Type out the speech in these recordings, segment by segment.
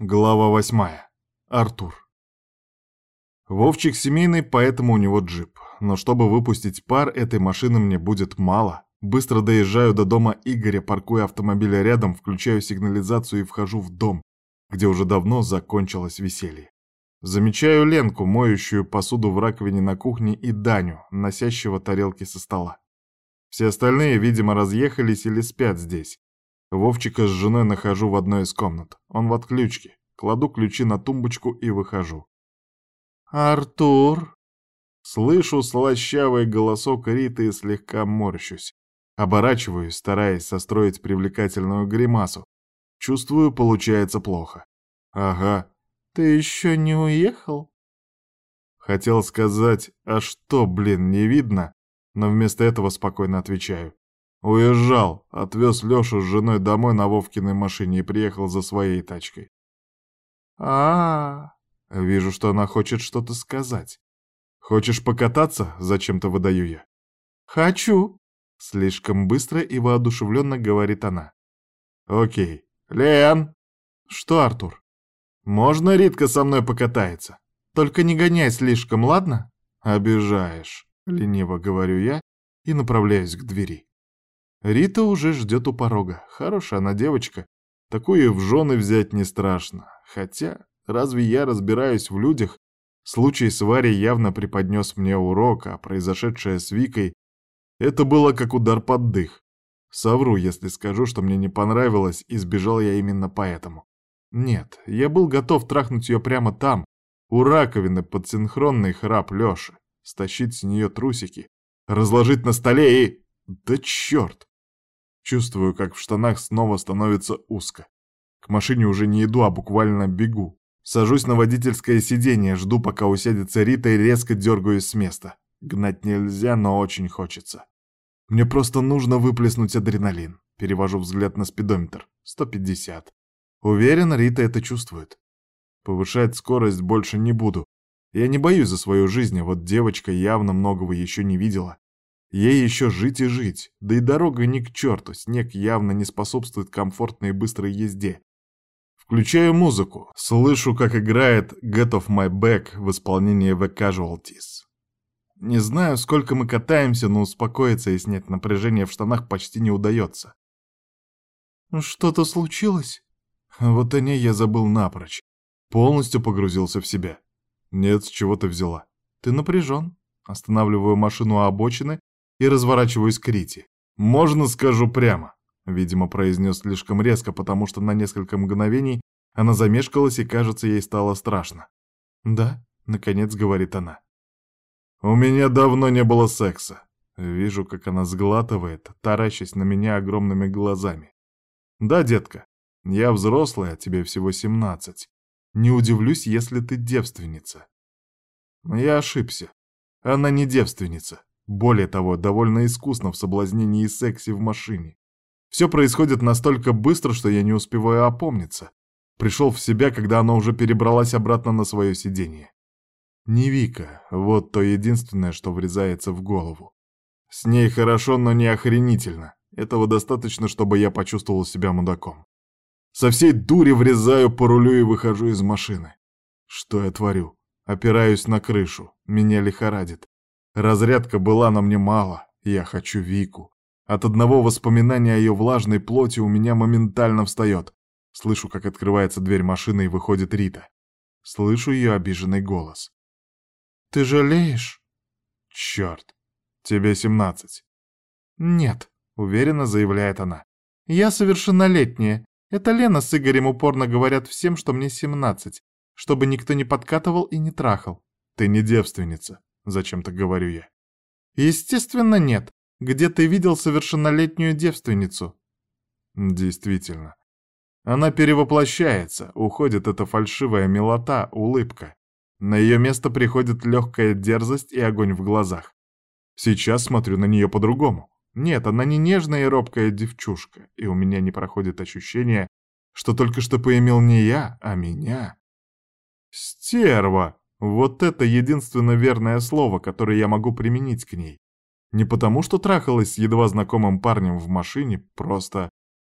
Глава восьмая. Артур. Вовчик семейный, поэтому у него джип. Но чтобы выпустить пар, этой машины мне будет мало. Быстро доезжаю до дома Игоря, паркую автомобиль рядом, включаю сигнализацию и вхожу в дом, где уже давно закончилось веселье. Замечаю Ленку, моющую посуду в раковине на кухне, и Даню, носящего тарелки со стола. Все остальные, видимо, разъехались или спят здесь. Вовчика с женой нахожу в одной из комнат. Он в отключке. Кладу ключи на тумбочку и выхожу. «Артур!» Слышу слащавый голосок Риты и слегка морщусь. Оборачиваюсь, стараясь состроить привлекательную гримасу. Чувствую, получается плохо. «Ага. Ты еще не уехал?» Хотел сказать «А что, блин, не видно?» Но вместо этого спокойно отвечаю. Уезжал, отвез Лешу с женой домой на Вовкиной машине и приехал за своей тачкой. а а, -а. Вижу, что она хочет что-то сказать. Хочешь покататься? Зачем-то выдаю я. Хочу. Слишком быстро и воодушевленно говорит она. Окей. Лен! Что, Артур? Можно Ритка со мной покатается? Только не гоняй слишком, ладно? Обижаешь. Лениво говорю я и направляюсь к двери. Рита уже ждет у порога. Хорошая она девочка. Такую в жены взять не страшно. Хотя, разве я разбираюсь в людях? Случай с Варей явно преподнес мне урок, а произошедшее с Викой — это было как удар под дых. Совру, если скажу, что мне не понравилось, и сбежал я именно поэтому. Нет, я был готов трахнуть ее прямо там, у раковины под синхронный храп Лёши, стащить с нее трусики, разложить на столе и... Да черт! Чувствую, как в штанах снова становится узко. К машине уже не иду, а буквально бегу. Сажусь на водительское сиденье, жду, пока усядется Рита и резко дергаюсь с места. Гнать нельзя, но очень хочется. Мне просто нужно выплеснуть адреналин. Перевожу взгляд на спидометр. 150. Уверен, Рита это чувствует. Повышать скорость больше не буду. Я не боюсь за свою жизнь, а вот девочка явно многого еще не видела. Ей еще жить и жить, да и дорога ни к черту, снег явно не способствует комфортной и быстрой езде. Включаю музыку, слышу, как играет «Get off my back» в исполнении The Casualties. Не знаю, сколько мы катаемся, но успокоиться и снять напряжение в штанах почти не удается. Ну, что-то случилось? Вот о ней я забыл напрочь. Полностью погрузился в себя. Нет, с чего ты взяла? Ты напряжен. Останавливаю машину у обочины и разворачиваюсь к Рите. «Можно скажу прямо?» — видимо, произнес слишком резко, потому что на несколько мгновений она замешкалась, и, кажется, ей стало страшно. «Да», — наконец говорит она. «У меня давно не было секса». Вижу, как она сглатывает, таращась на меня огромными глазами. «Да, детка, я взрослая, тебе всего семнадцать. Не удивлюсь, если ты девственница». Я ошибся. Она не девственница. Более того, довольно искусно в соблазнении и сексе в машине. Все происходит настолько быстро, что я не успеваю опомниться. Пришел в себя, когда она уже перебралась обратно на свое сиденье. Не Вика, вот то единственное, что врезается в голову. С ней хорошо, но не охренительно. Этого достаточно, чтобы я почувствовал себя мудаком. Со всей дури врезаю по рулю и выхожу из машины. Что я творю? Опираюсь на крышу. Меня лихорадит. Разрядка была на мне мало, я хочу Вику. От одного воспоминания о ее влажной плоти у меня моментально встает. Слышу, как открывается дверь машины и выходит Рита. Слышу ее обиженный голос. «Ты жалеешь?» «Черт, тебе семнадцать». «Нет», — уверенно заявляет она. «Я совершеннолетняя. Это Лена с Игорем упорно говорят всем, что мне семнадцать, чтобы никто не подкатывал и не трахал». «Ты не девственница», зачем-то говорю я. Естественно, нет. Где ты видел совершеннолетнюю девственницу? Действительно. Она перевоплощается, уходит эта фальшивая милота, улыбка. На ее место приходит легкая дерзость и огонь в глазах. Сейчас смотрю на нее по-другому. Нет, она не нежная и робкая девчушка, и у меня не проходит ощущение, что только что поимел не я, а меня. «Стерва!» Вот это единственно верное слово, которое я могу применить к ней. Не потому, что трахалась с едва знакомым парнем в машине, просто...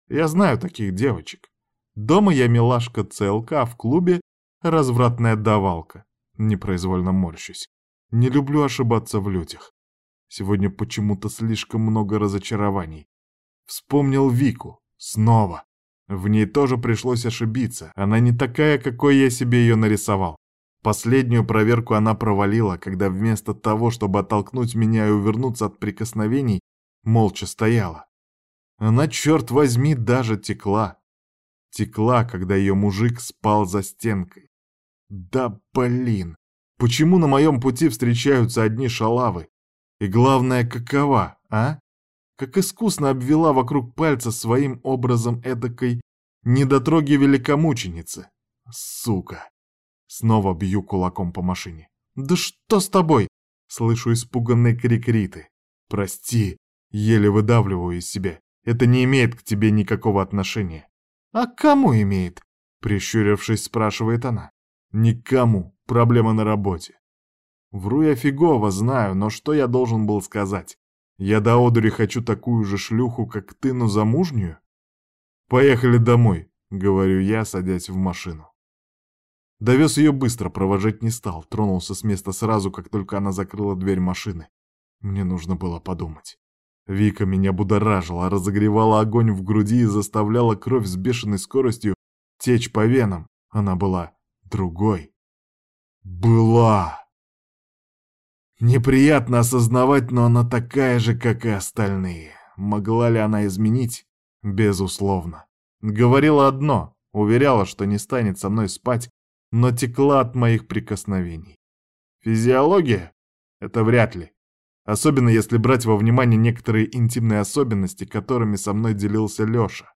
Я знаю таких девочек. Дома я милашка-целка, а в клубе развратная давалка. Непроизвольно морщусь. Не люблю ошибаться в людях. Сегодня почему-то слишком много разочарований. Вспомнил Вику. Снова. В ней тоже пришлось ошибиться. Она не такая, какой я себе ее нарисовал. Последнюю проверку она провалила, когда вместо того, чтобы оттолкнуть меня и увернуться от прикосновений, молча стояла. Она, черт возьми, даже текла. Текла, когда ее мужик спал за стенкой. Да блин, почему на моем пути встречаются одни шалавы? И главное, какова, а? Как искусно обвела вокруг пальца своим образом эдакой недотроги великомученицы. Сука. Снова бью кулаком по машине. «Да что с тобой?» Слышу испуганный крик Риты. «Прости!» Еле выдавливаю из себя. «Это не имеет к тебе никакого отношения». «А кому имеет?» Прищурившись, спрашивает она. «Никому. Проблема на работе». Вру я фигово, знаю, но что я должен был сказать? Я до одури хочу такую же шлюху, как ты, но замужнюю? Поехали домой, говорю я, садясь в машину. Довез ее быстро, провожать не стал, тронулся с места сразу, как только она закрыла дверь машины. Мне нужно было подумать. Вика меня будоражила, разогревала огонь в груди и заставляла кровь с бешеной скоростью течь по венам. Она была другой. Была! Неприятно осознавать, но она такая же, как и остальные. Могла ли она изменить? Безусловно. Говорила одно, уверяла, что не станет со мной спать, но текла от моих прикосновений. Физиология? Это вряд ли. Особенно если брать во внимание некоторые интимные особенности, которыми со мной делился Лёша.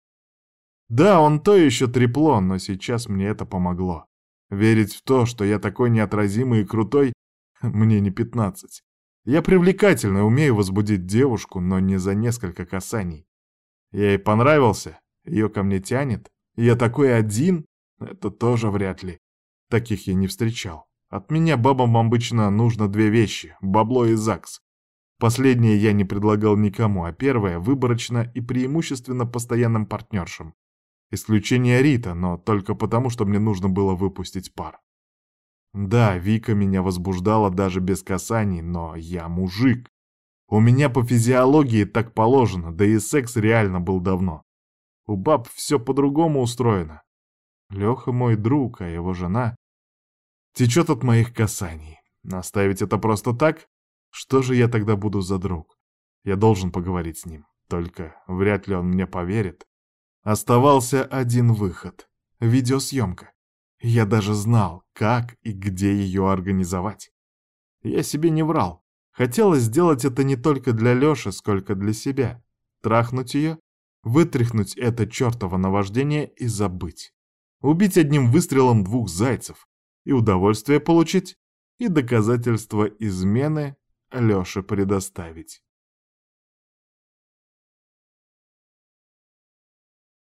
Да, он то еще трепло, но сейчас мне это помогло. Верить в то, что я такой неотразимый и крутой, мне не пятнадцать. Я привлекательно умею возбудить девушку, но не за несколько касаний. Я ей понравился, ее ко мне тянет, я такой один, это тоже вряд ли. Таких я не встречал. От меня бабам обычно нужно две вещи – бабло и ЗАГС. Последнее я не предлагал никому, а первое – выборочно и преимущественно постоянным партнершам. Исключение Рита, но только потому, что мне нужно было выпустить пар. Да, Вика меня возбуждала даже без касаний, но я мужик. У меня по физиологии так положено, да и секс реально был давно. У баб все по-другому устроено. Леха мой друг, а его жена... Течет от моих касаний. Оставить это просто так? Что же я тогда буду за друг? Я должен поговорить с ним. Только вряд ли он мне поверит. Оставался один выход — видеосъемка. Я даже знал, как и где ее организовать. Я себе не врал. Хотелось сделать это не только для Лёши, сколько для себя. Трахнуть ее, вытряхнуть это чертово наваждение и забыть убить одним выстрелом двух зайцев, и удовольствие получить, и доказательство измены Лёше предоставить.